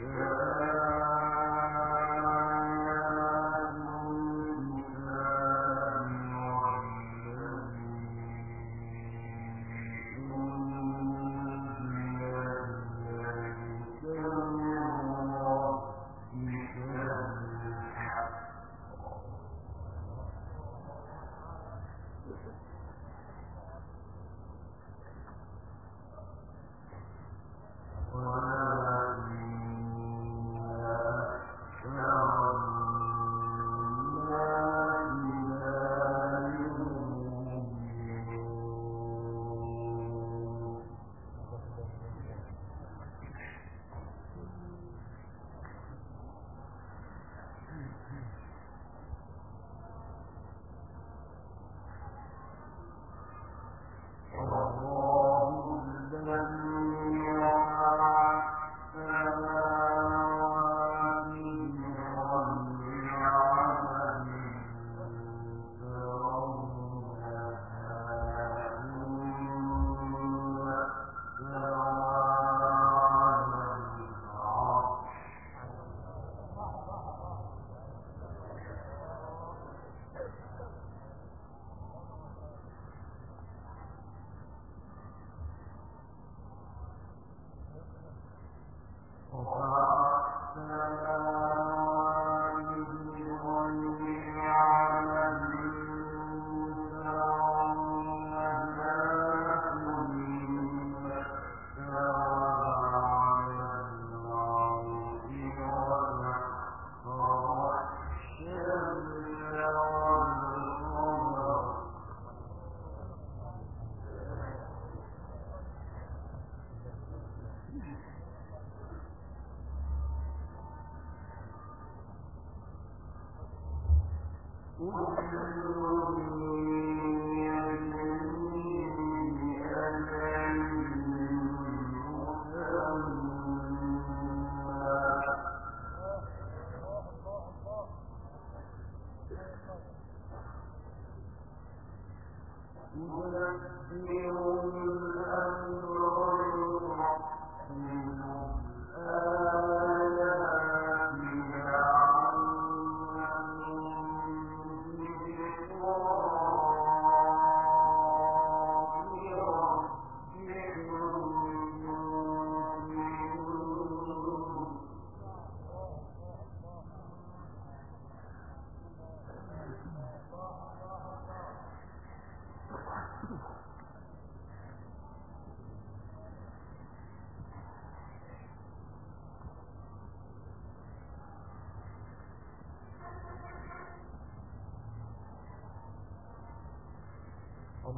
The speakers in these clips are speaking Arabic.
Yeah.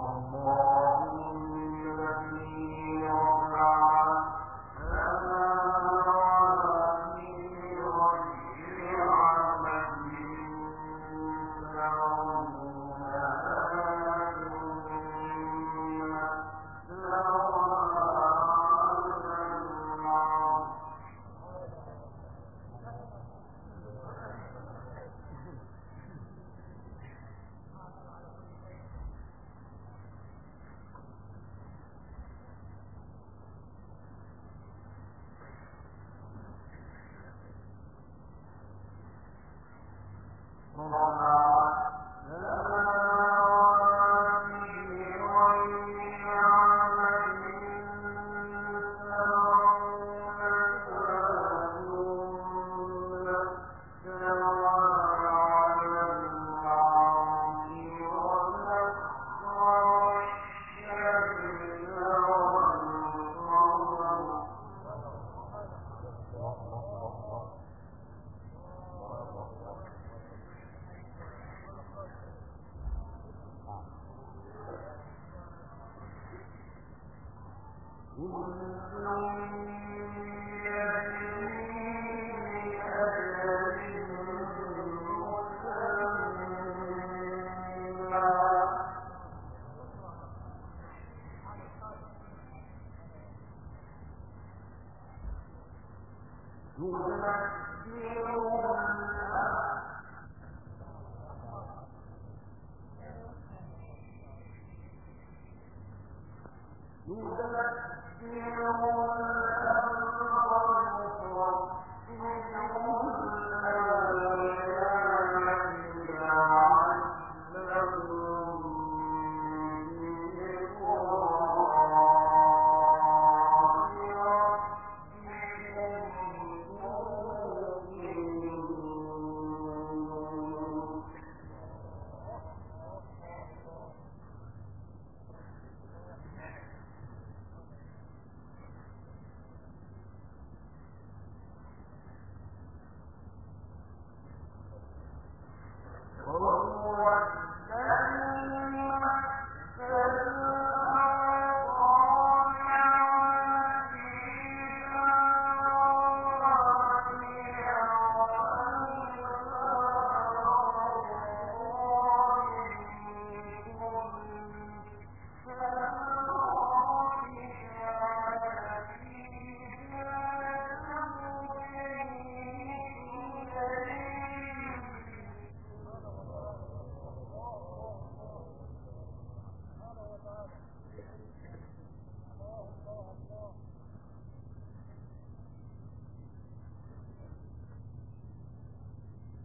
Amen. Allah.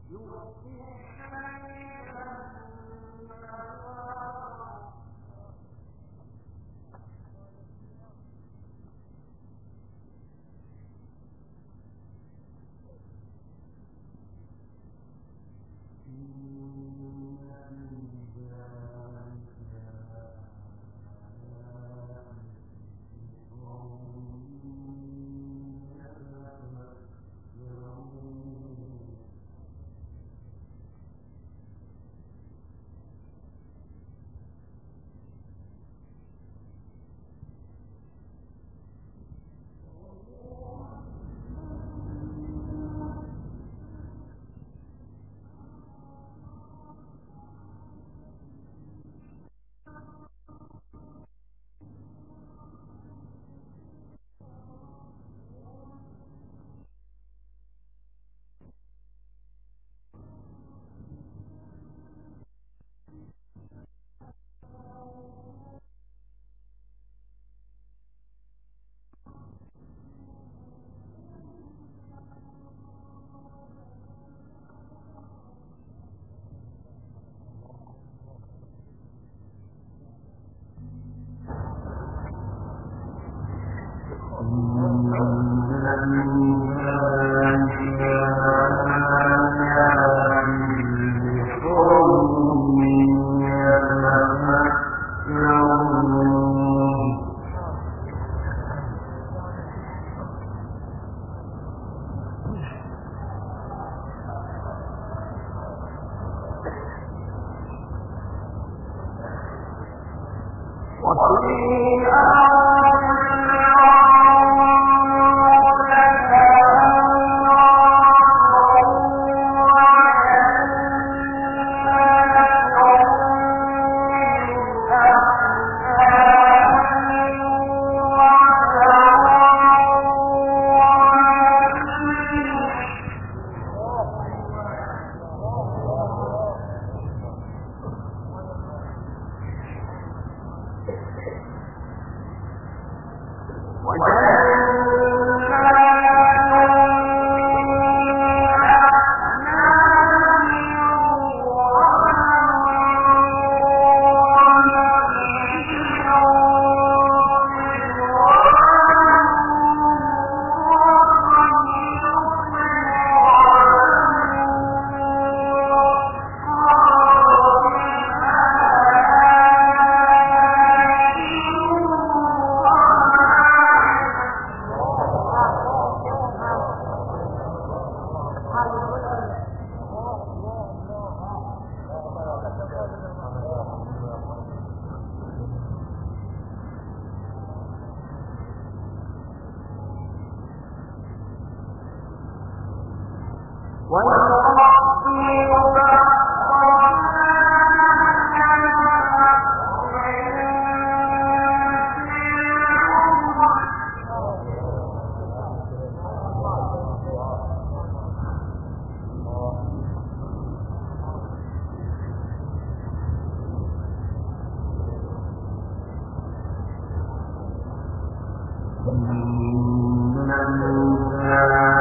يوصيهم كما يفعل وَقُلْ والرب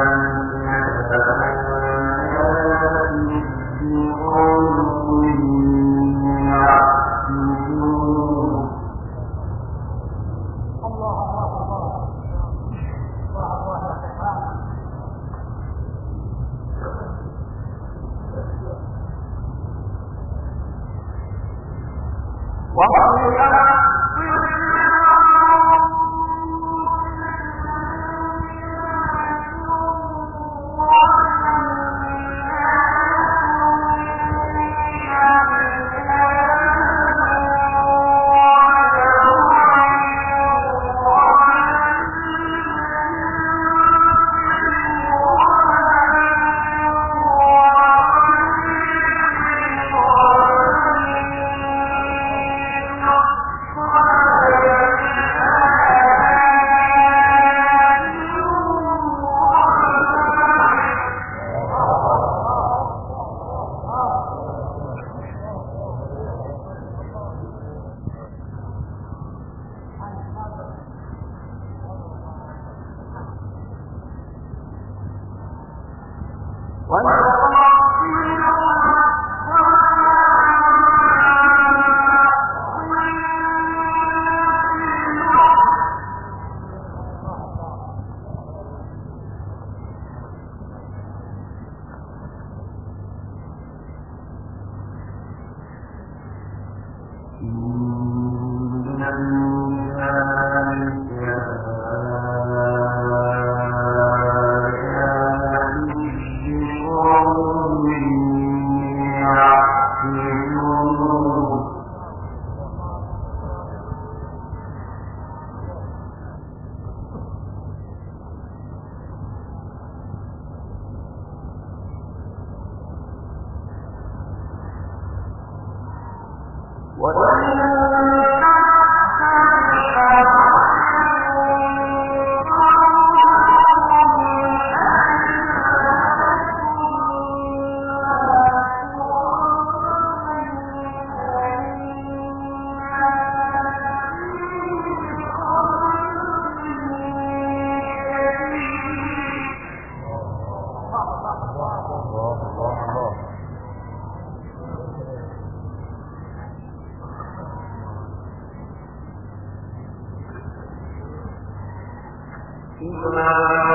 ما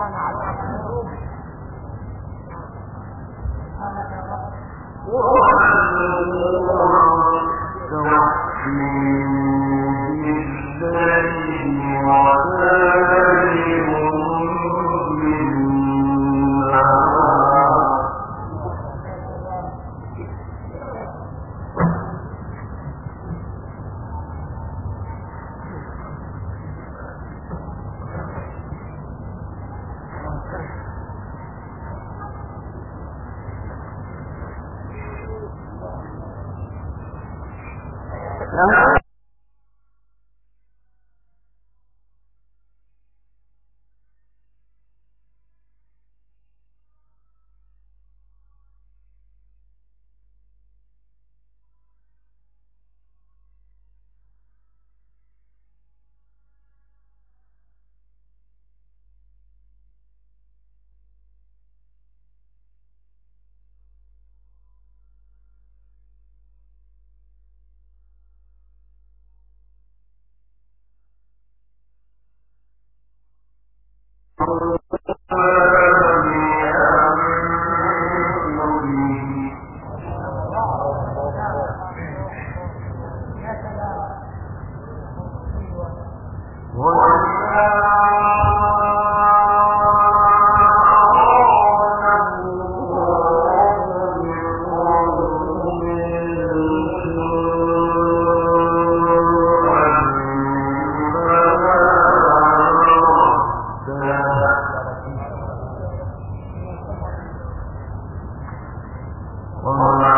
كان على الروم وهو Allah.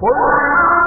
Olá!